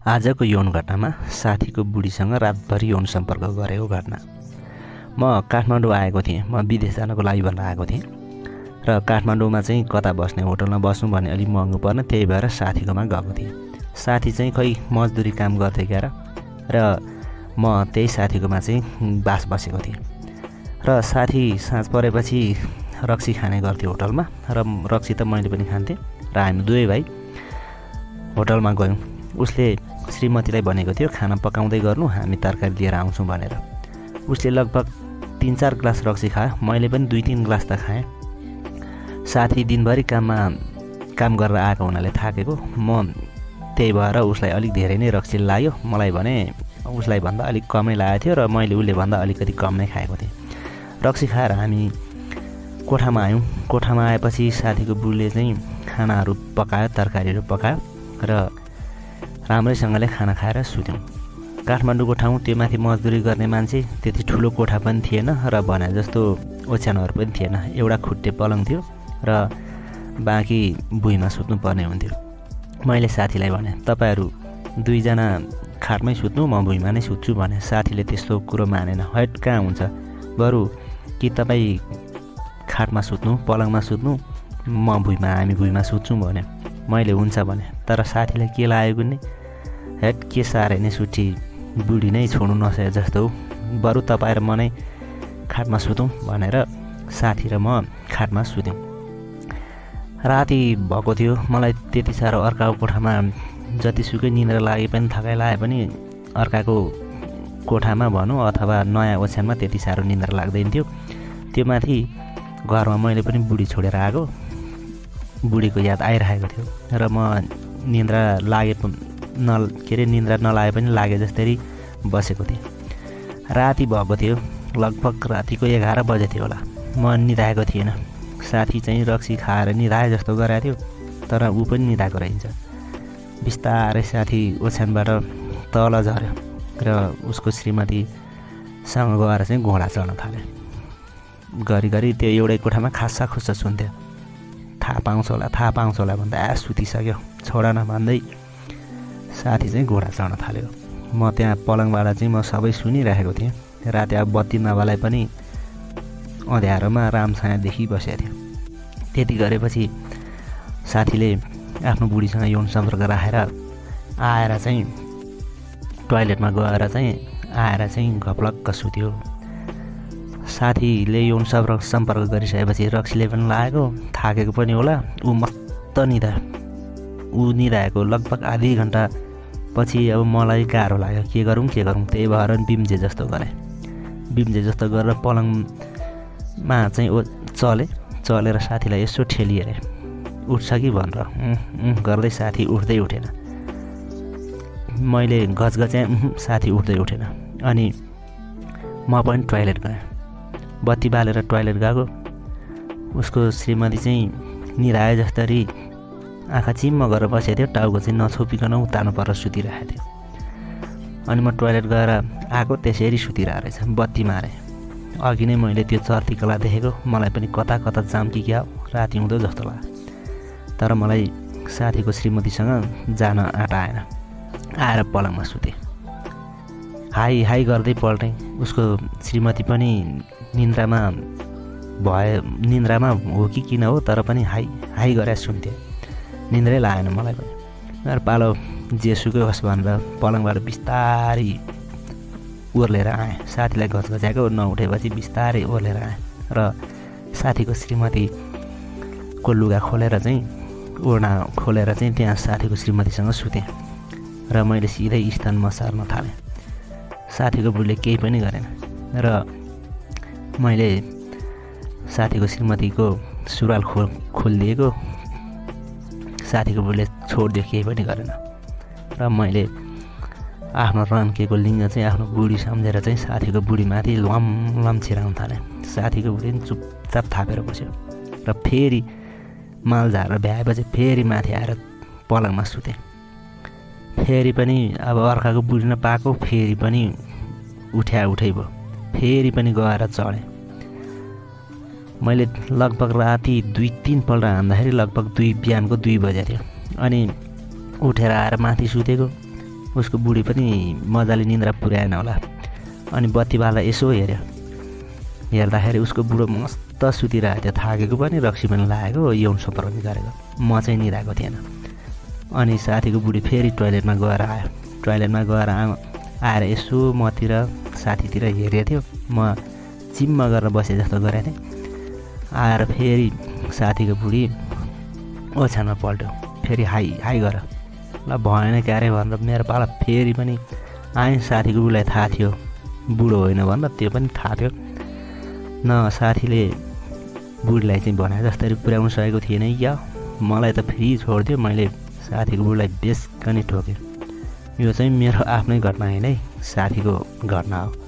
आजको यौन घटनामा साथीको बुढीसँग रातभरि यौन सम्पर्क गरेको घटना। म काठमाडौँ आएको थिएँ। म विदेश जानको लागि भनेर आएको थिएँ। र काठमाडौँमा चाहिँ कता बस्ने होटलमा बस्नु भने अलिक महँगो पर्ने त्यही भएर साथीकोमा गएको थिएँ। साथी चाहिँ खै मजदुरी काम गर्थेँ क्या र म त्यही साथीकोमा चाहिँ बास बसेको थिएँ। र साथी साँझ परेपछि रक्सी खाने गर्थ्यो होटलमा। र रक्सी त मैले पनि खान्थेँ। र हामी दुवै भाइ होटलमा गयौँ। उसले श्रीमतीलाई भनेको थियो खाना पकाउँदै गर्नु हामी तरकारी लिएर आउँछौँ भनेर। उसले लगभग तिन चार ग्लास रक्सी खायो। मैले पनि दुई तिन ग्लास त खाएँ। साथी दिनभरि काममा काम गरेर आएको हुनाले थाकेको। म त्यही भएर उसलाई अलिक धेरै नै रक्सी लाग्यो मलाई भने उसलाई भन्दा अलिक कमै लागेको थियो र मैले उसले भन्दा अलिकति कम नै खाएको थिएँ। रक्सी खाएर हामी कोठामा आयौँ। कोठामा आएपछि साथीको बुढीले चाहिँ खानाहरू पकायो तरकारीहरू पकायो र राम्रैसँगले खाना खाएर सुत्यौँ। काठमाडौँको ठाउँ त्यो माथि मजदुरी गर्ने मान्छे त्यति ठुलो कोठा पनि थिएन र भने जस्तो ओछ्यानहरू पनि थिएन। एउटा खुट्टे पलङ थियो र बाँकी भुइँमा सुत्नुपर्ने हुन्थ्यो। मैले साथीलाई भने तपाईँहरू दुईजना खाटमै सुत्नु म भुइँमा नै सुत्छु भने। साथीले त्यस्तो कुरो मानेन। हैट कहाँ हुन्छ? बरु कि तपाईँ खाटमा सुत्नु पलङमा सुत्नु म भुइँमा हामी भुइँमा सुत्छौँ भने। मैले हुन्छ भने। तर साथीलाई के लागेको नि हेट के साह्रै नै सुठी बुढी नै छोड्नु नसके जस्तो बरु तपाईँ र म नै खाटमा सुतौँ भनेर साथी र म खाटमा सुत्यौँ। राति भएको थियो। मलाई त्यति साह्रो अर्काको कोठामा जतिसुकै निन्द्रा लागे पनि थकाइ लागे पनि अर्काको कोठामा भनौँ अथवा नयाँ ओछ्यानमा त्यति साह्रो निन्द्रा लाग्दैन थियो। त्यो माथि घरमा मैले पनि बुढी छोडेर आएको बुढीको याद आइरहेको थियो र म निन्द्रा लागे न के अरे निन्द्रा नलागे पनि लागे जस्तै बसेको थिएँ। राति भएको थियो लगभग रातिको एघार बजे थियो होला। म निधाएको थिएन। साथी चाहिँ रक्सी खाएर निधाए जस्तो गराएको थियो तर ऊ पनि निधाएको रहन्छ। बिस्तारै साथी ओछ्यानबाट तल झऱ्यो र उसको श्रीमतीसँग गएर चाहिँ घोडा चढ्न थाल्यो घरिघरि त्यो एउटै कोठामा खासा खुसा सुन्थ्यो। थाहा पाउँछ होला थाहा पाउँछ होला भन्दा आ सुतिसक्यो छोडा न भन्दै साथी चाहिँ घोडा चढ्न थाल्यो। म त्यहाँ पलङबाट चाहिँ म सबै सुनिरहेको थिएँ। राति अब बत्ती नभएलाई पनि अँध्यारोमा रामछाया देखिबसेको थियो त्यति गरेपछि साथीले आफ्नो बुढीसँग यौन सम्पर्क राखेर आएर चाहिँ टोइलेटमा गएर चाहिँ आएर चाहिँ घपलक्क सुत्यो। साथीले यौन सम्पर्क सम्पर्क गरिसकेपछि रक्सीले पनि लागेको थाकेको पनि होला। ऊ मस्त निधा ऊ निधाएको लगभग आधी घन्टा पछि अब मलाई गाह्रो लाग्यो के गरौँ के गरौँ त्यही भएर बिम्जे जस्तो गरेँ। बिम्जे जस्तो गरेर पलङमा चाहिँ ओ चले चलेर साथीलाई यसो ठेलिएर उठ्छ कि भनेर गर्दै साथी उठ्दै उठेन। मैले गजगच्याएँ साथी उठ्दै उठेन। अनि म पनि टोइलेट गएँ। बत्ती बालेर टोइलेट गएको। उसको श्रीमती चाहिँ निधाए जस्तरी आँखा चिम्म गरेर बसेको थियो टाउको चाहिँ नछोपिकन उतार्नु पर सुतिरहेको थियो। अनि म टोइलेट गएर आएको त्यसरी सुतिरहेको रहेछ बत्ती मारेँ। अघि नै मैले त्यो चर्तीकला देखेको मलाई पनि कता कता जाम कि क्या राति हुँदो जस्तो लाग्यो। तर मलाई साथीको श्रीमतीसँग जान आँट आएन। आएर पलङमा सुतेँ। हाई हाई गर्दै पल्टेँ। उसको श्रीमती पनि निन्द्रामा भए निन्द्रामा हो कि किन हो तर पनि हाई हाई गरेर सुन्थेँ। निन्द्रै लागेन मलाई पनि। मेरो पालो जेसुकै होस् भनेर पलङबाट बिस्तारै ओर्लेर आएँ। साथीलाई घचघच्याएको नउठेपछि बिस्तारै ओर्लेर आएँ र साथीको श्रीमतीको लुगा खोलेर चाहिँ ओढ्ना खोलेर चाहिँ त्यहाँ साथीको श्रीमतीसँग सुतेँ र मैले सिधै स्थानमा सार्न थालेँ। साथीको बुढीले केही पनि गरेन र मैले साथीको श्रीमतीको सुरुवाल खो खोलिदिएको साथीको बुढीले छोडिदियो केही पनि गरेन। र मैले आफ्नो रन्केको लिङ्ग चाहिँ आफ्नो बुढी सम्झेर चाहिँ साथीको बुढीमाथि लम लम छिराउन थालेँ। साथीको बुढी पनि चुपचाप थापेर बस्यो। र फेरि माल झारेर भ्याएपछि फेरि माथि आएर पलङमा सुतेँ। फेरि पनि अब अर्काको बुढी नपाएको फेरि पनि उठ्या उठै भयो। फेरि पनि गएर चढेँ। मैले लगभग राति दुई तिनपल्ट हान्दाखेरि लगभग दुई बिहानको दुई थियो। अनि उठेर आएर माथि सुतेको। उसको बुढी पनि मजाले निन्द्रा पुर्याएन होला। अनि बत्ती बाल्दा यसो हेऱ्यो। हेर्दाखेरि उसको बुढो मस्त सुतिरहेको थियो। थाकेको पनि रक्सी पनि लागेको यौन सम्पर्क गरेको। म चाहिँ निधाएको थिएन। अनि साथीको बुढी फेरि टोइलेटमा गएर आयो। टोइलेटमा गएर आएर यसो मतिर साथीतिर हेरेको थियो। म चिम्म गरेर बसे जस्तो गरेको थिएँ। आएर फेरि साथीको बुढी ओछ्यानमा पल्ट्यो। फेरि हाई हाई गर। ल भएन क्यारे भनेर मेरो पाला फेरि पनि आएँ। साथीको बुढीलाई थाहा थियो। बुढो होइन भनेर त्यो पनि थाहा थियो। न साथीले बुढीलाई चाहिँ भने जसरी पुर्याउनु सकेको थिएन या मलाई त फ्री छोडिदियो। मैले साथीको बुढीलाई बेस पनि ठोकेँ। यो चाहिँ मेरो आफ्नै घटना होइन है। साथीको घटना हो।